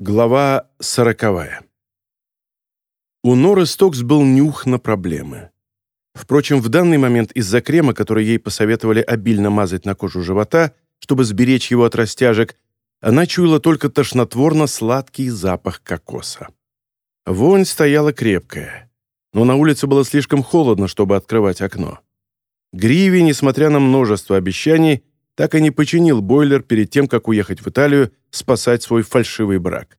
Глава сороковая. У Норы Стокс был нюх на проблемы. Впрочем, в данный момент из-за крема, который ей посоветовали обильно мазать на кожу живота, чтобы сберечь его от растяжек, она чуяла только тошнотворно-сладкий запах кокоса. Вонь стояла крепкая, но на улице было слишком холодно, чтобы открывать окно. Гриви, несмотря на множество обещаний, так и не починил бойлер перед тем, как уехать в Италию спасать свой фальшивый брак.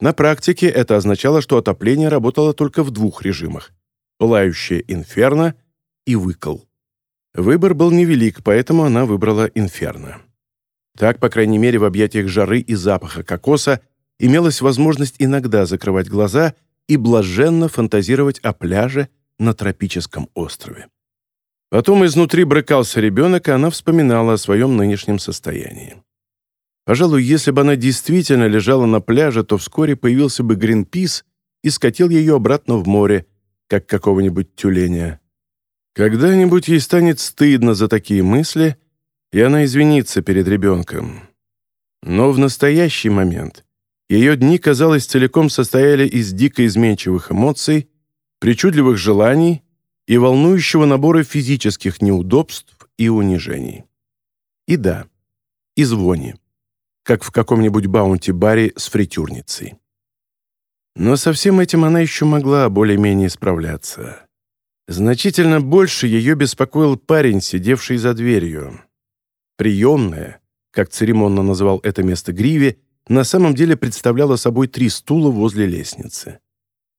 На практике это означало, что отопление работало только в двух режимах – пылающее инферно и выкол. Выбор был невелик, поэтому она выбрала инферно. Так, по крайней мере, в объятиях жары и запаха кокоса имелась возможность иногда закрывать глаза и блаженно фантазировать о пляже на тропическом острове. Потом изнутри брыкался ребенок, и она вспоминала о своем нынешнем состоянии. Пожалуй, если бы она действительно лежала на пляже, то вскоре появился бы Гринпис и скатил ее обратно в море, как какого-нибудь тюленя. Когда-нибудь ей станет стыдно за такие мысли, и она извинится перед ребенком. Но в настоящий момент ее дни, казалось, целиком состояли из дико изменчивых эмоций, причудливых желаний и волнующего набора физических неудобств и унижений. И да, и звони, как в каком-нибудь баунти-баре с фритюрницей. Но со всем этим она еще могла более-менее справляться. Значительно больше ее беспокоил парень, сидевший за дверью. Приемная, как церемонно называл это место Гриви, на самом деле представляла собой три стула возле лестницы.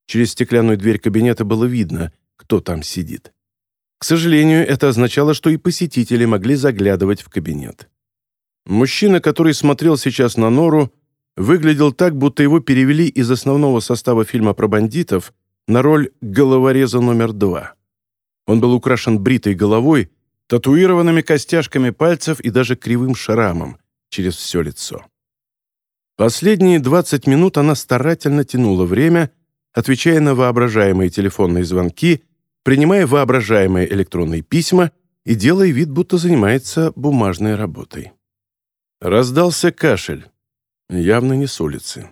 Через стеклянную дверь кабинета было видно, кто там сидит. К сожалению, это означало, что и посетители могли заглядывать в кабинет. Мужчина, который смотрел сейчас на Нору, выглядел так, будто его перевели из основного состава фильма про бандитов на роль головореза номер два. Он был украшен бритой головой, татуированными костяшками пальцев и даже кривым шрамом через все лицо. Последние 20 минут она старательно тянула время, отвечая на воображаемые телефонные звонки, принимая воображаемые электронные письма и делая вид, будто занимается бумажной работой. Раздался кашель, явно не с улицы.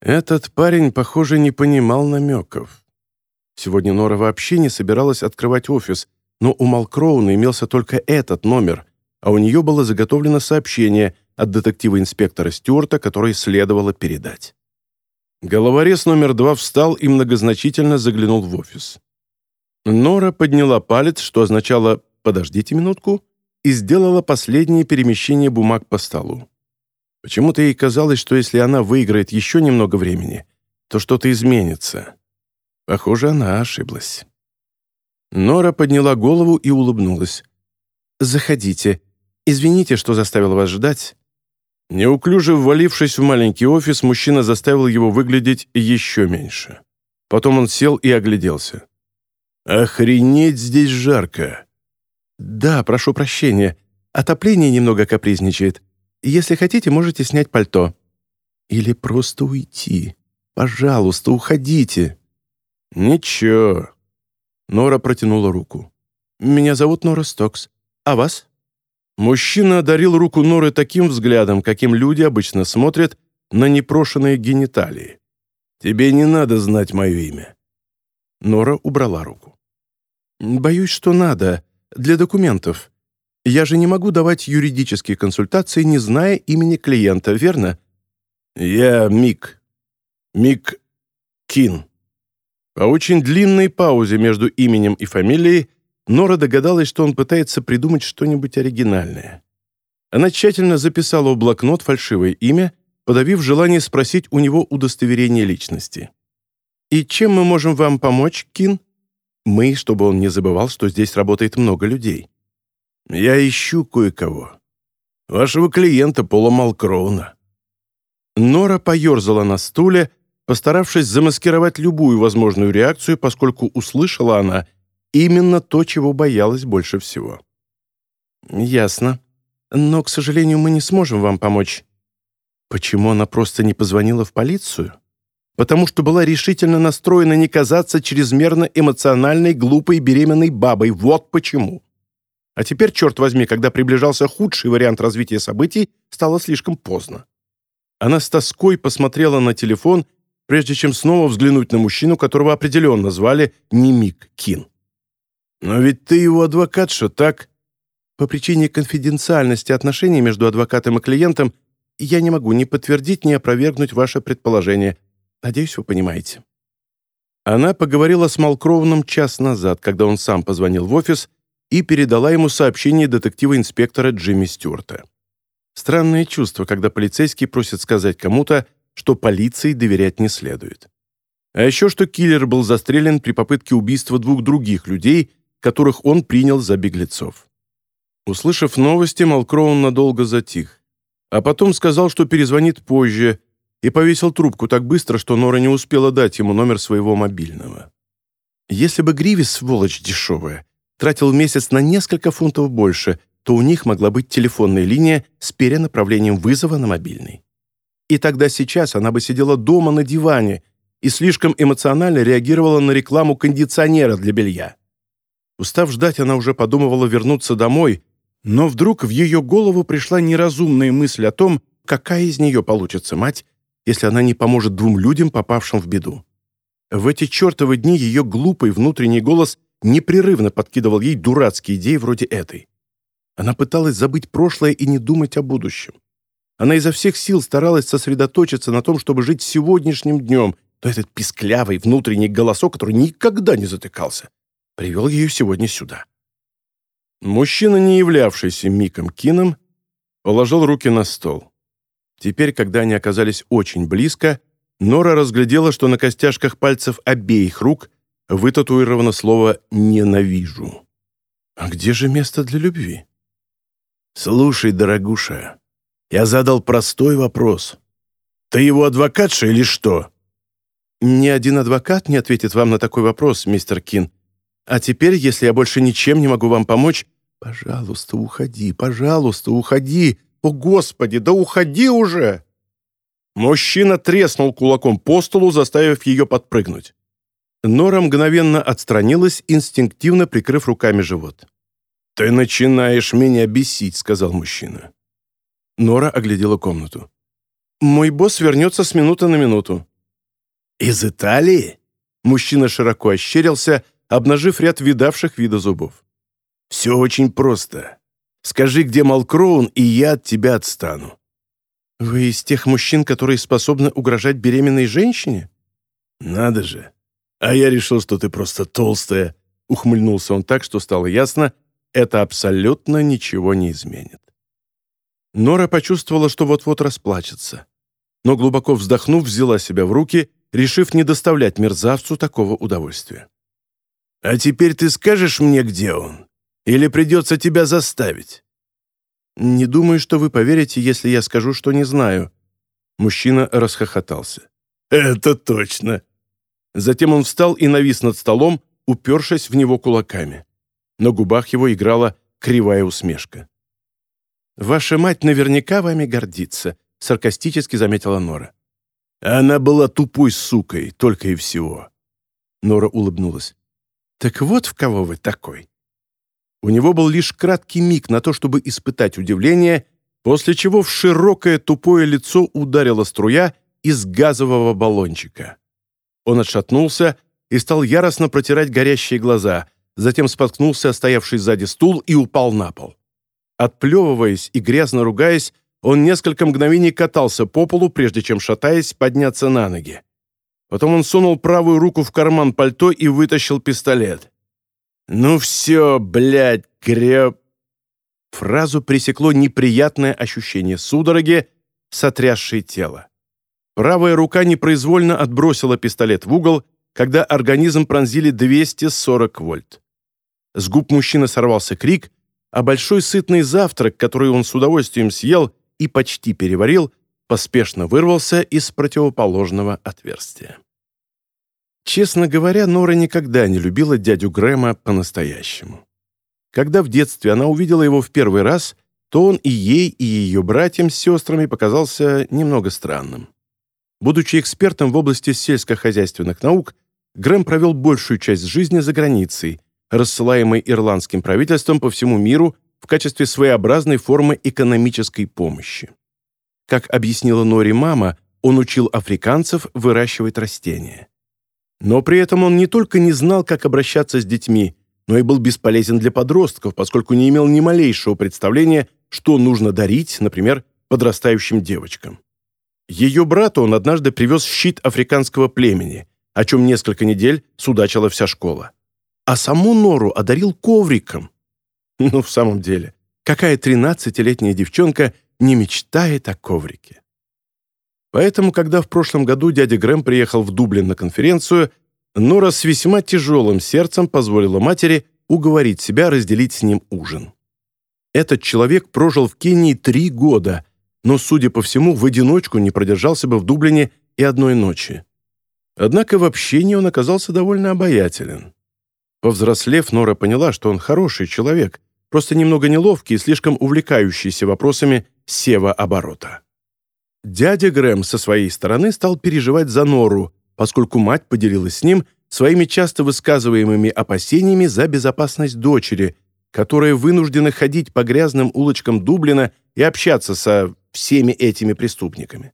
Этот парень, похоже, не понимал намеков. Сегодня Нора вообще не собиралась открывать офис, но у Малкроуна имелся только этот номер, а у нее было заготовлено сообщение от детектива-инспектора Стюарта, которое следовало передать. Головорез номер два встал и многозначительно заглянул в офис. Нора подняла палец, что означало «подождите минутку», и сделала последнее перемещение бумаг по столу. Почему-то ей казалось, что если она выиграет еще немного времени, то что-то изменится. Похоже, она ошиблась. Нора подняла голову и улыбнулась. «Заходите. Извините, что заставил вас ждать. Неуклюже ввалившись в маленький офис, мужчина заставил его выглядеть еще меньше. Потом он сел и огляделся. «Охренеть здесь жарко!» «Да, прошу прощения. Отопление немного капризничает. Если хотите, можете снять пальто». «Или просто уйти. Пожалуйста, уходите». «Ничего». Нора протянула руку. «Меня зовут Нора Стокс. А вас?» Мужчина одарил руку Норы таким взглядом, каким люди обычно смотрят на непрошенные гениталии. «Тебе не надо знать мое имя». Нора убрала руку. «Боюсь, что надо. Для документов. Я же не могу давать юридические консультации, не зная имени клиента, верно?» «Я Мик. Мик Кин». По очень длинной паузе между именем и фамилией Нора догадалась, что он пытается придумать что-нибудь оригинальное. Она тщательно записала в блокнот фальшивое имя, подавив желание спросить у него удостоверение личности. «И чем мы можем вам помочь, Кин?» «Мы, чтобы он не забывал, что здесь работает много людей». «Я ищу кое-кого. Вашего клиента Пола Малкроуна». Нора поерзала на стуле, постаравшись замаскировать любую возможную реакцию, поскольку услышала она Именно то, чего боялась больше всего. «Ясно. Но, к сожалению, мы не сможем вам помочь». Почему она просто не позвонила в полицию? Потому что была решительно настроена не казаться чрезмерно эмоциональной, глупой, беременной бабой. Вот почему. А теперь, черт возьми, когда приближался худший вариант развития событий, стало слишком поздно. Она с тоской посмотрела на телефон, прежде чем снова взглянуть на мужчину, которого определенно звали не Мик Кин. «Но ведь ты его адвокатша, так?» По причине конфиденциальности отношений между адвокатом и клиентом я не могу ни подтвердить, ни опровергнуть ваше предположение. Надеюсь, вы понимаете». Она поговорила с Малкровным час назад, когда он сам позвонил в офис и передала ему сообщение детектива-инспектора Джимми Стюарта. Странное чувство, когда полицейский просит сказать кому-то, что полиции доверять не следует. А еще что киллер был застрелен при попытке убийства двух других людей, которых он принял за беглецов. Услышав новости, Малкроун надолго затих, а потом сказал, что перезвонит позже, и повесил трубку так быстро, что Нора не успела дать ему номер своего мобильного. Если бы Гривис, сволочь дешевая, тратил месяц на несколько фунтов больше, то у них могла быть телефонная линия с перенаправлением вызова на мобильный. И тогда сейчас она бы сидела дома на диване и слишком эмоционально реагировала на рекламу кондиционера для белья. Устав ждать, она уже подумывала вернуться домой, но вдруг в ее голову пришла неразумная мысль о том, какая из нее получится мать, если она не поможет двум людям, попавшим в беду. В эти чертовы дни ее глупый внутренний голос непрерывно подкидывал ей дурацкие идеи вроде этой. Она пыталась забыть прошлое и не думать о будущем. Она изо всех сил старалась сосредоточиться на том, чтобы жить сегодняшним днем, но этот писклявый внутренний голосок, который никогда не затыкался, привел ее сегодня сюда. Мужчина, не являвшийся Миком Кином, положил руки на стол. Теперь, когда они оказались очень близко, Нора разглядела, что на костяшках пальцев обеих рук вытатуировано слово «ненавижу». А где же место для любви? «Слушай, дорогуша, я задал простой вопрос. Ты его адвокатша или что?» «Ни один адвокат не ответит вам на такой вопрос, мистер Кин. А теперь, если я больше ничем не могу вам помочь, пожалуйста, уходи, пожалуйста, уходи. «О, Господи, да уходи уже!» Мужчина треснул кулаком по столу, заставив ее подпрыгнуть. Нора мгновенно отстранилась, инстинктивно прикрыв руками живот. «Ты начинаешь меня бесить», — сказал мужчина. Нора оглядела комнату. «Мой босс вернется с минуты на минуту». «Из Италии?» Мужчина широко ощерился, обнажив ряд видавших вида зубов. «Все очень просто. Скажи, где Малкроун, и я от тебя отстану». «Вы из тех мужчин, которые способны угрожать беременной женщине?» «Надо же. А я решил, что ты просто толстая». Ухмыльнулся он так, что стало ясно, это абсолютно ничего не изменит. Нора почувствовала, что вот-вот расплачется. Но глубоко вздохнув, взяла себя в руки, решив не доставлять мерзавцу такого удовольствия. «А теперь ты скажешь мне, где он?» Или придется тебя заставить?» «Не думаю, что вы поверите, если я скажу, что не знаю». Мужчина расхохотался. «Это точно!» Затем он встал и навис над столом, упершись в него кулаками. На губах его играла кривая усмешка. «Ваша мать наверняка вами гордится», — саркастически заметила Нора. «Она была тупой сукой, только и всего». Нора улыбнулась. «Так вот в кого вы такой. У него был лишь краткий миг на то, чтобы испытать удивление, после чего в широкое тупое лицо ударила струя из газового баллончика. Он отшатнулся и стал яростно протирать горящие глаза, затем споткнулся стоявший сзади стул и упал на пол. Отплевываясь и грязно ругаясь, он несколько мгновений катался по полу, прежде чем, шатаясь, подняться на ноги. Потом он сунул правую руку в карман пальто и вытащил пистолет. «Ну все, блядь, греб...» Фразу пресекло неприятное ощущение судороги, сотрясшей тело. Правая рука непроизвольно отбросила пистолет в угол, когда организм пронзили 240 вольт. С губ мужчины сорвался крик, а большой сытный завтрак, который он с удовольствием съел и почти переварил, поспешно вырвался из противоположного отверстия. Честно говоря, Нора никогда не любила дядю Грэма по-настоящему. Когда в детстве она увидела его в первый раз, то он и ей, и ее братьям с сестрами показался немного странным. Будучи экспертом в области сельскохозяйственных наук, Грэм провел большую часть жизни за границей, рассылаемой ирландским правительством по всему миру в качестве своеобразной формы экономической помощи. Как объяснила Нори мама, он учил африканцев выращивать растения. Но при этом он не только не знал, как обращаться с детьми, но и был бесполезен для подростков, поскольку не имел ни малейшего представления, что нужно дарить, например, подрастающим девочкам. Ее брату он однажды привез щит африканского племени, о чем несколько недель судачила вся школа. А саму Нору одарил ковриком. Ну, в самом деле, какая 13-летняя девчонка не мечтает о коврике? Поэтому, когда в прошлом году дядя Грэм приехал в Дублин на конференцию, Нора с весьма тяжелым сердцем позволила матери уговорить себя разделить с ним ужин. Этот человек прожил в Кении три года, но, судя по всему, в одиночку не продержался бы в Дублине и одной ночи. Однако в общении он оказался довольно обаятелен. Повзрослев, Нора поняла, что он хороший человек, просто немного неловкий и слишком увлекающийся вопросами сева-оборота. Дядя Грэм со своей стороны стал переживать за Нору, поскольку мать поделилась с ним своими часто высказываемыми опасениями за безопасность дочери, которая вынуждена ходить по грязным улочкам Дублина и общаться со всеми этими преступниками.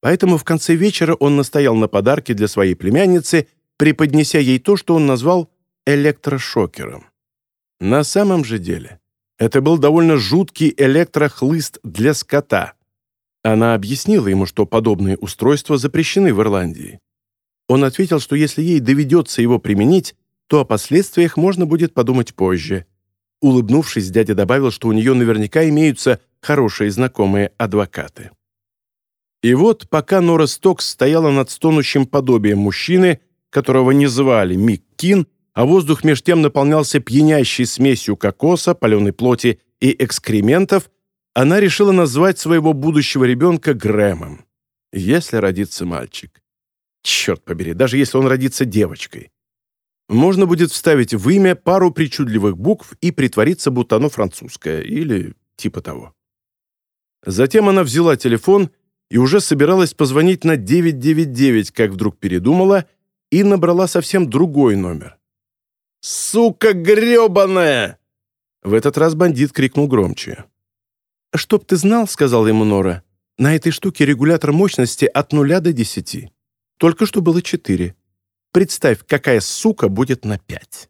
Поэтому в конце вечера он настоял на подарке для своей племянницы, преподнеся ей то, что он назвал электрошокером. На самом же деле это был довольно жуткий электрохлыст для скота. Она объяснила ему, что подобные устройства запрещены в Ирландии. Он ответил, что если ей доведется его применить, то о последствиях можно будет подумать позже. Улыбнувшись, дядя добавил, что у нее наверняка имеются хорошие знакомые адвокаты. И вот, пока Нора Стокс стояла над стонущим подобием мужчины, которого не звали Мик Кин, а воздух меж тем наполнялся пьянящей смесью кокоса, паленой плоти и экскрементов, она решила назвать своего будущего ребенка Грэмом, если родится мальчик. Черт побери, даже если он родится девочкой. Можно будет вставить в имя пару причудливых букв и притвориться, будто оно французское, или типа того. Затем она взяла телефон и уже собиралась позвонить на 999, как вдруг передумала и набрала совсем другой номер. «Сука гребаная!» В этот раз бандит крикнул громче. «Чтоб ты знал», — сказал ему Нора, «на этой штуке регулятор мощности от нуля до десяти. Только что было четыре. Представь, какая сука будет на пять».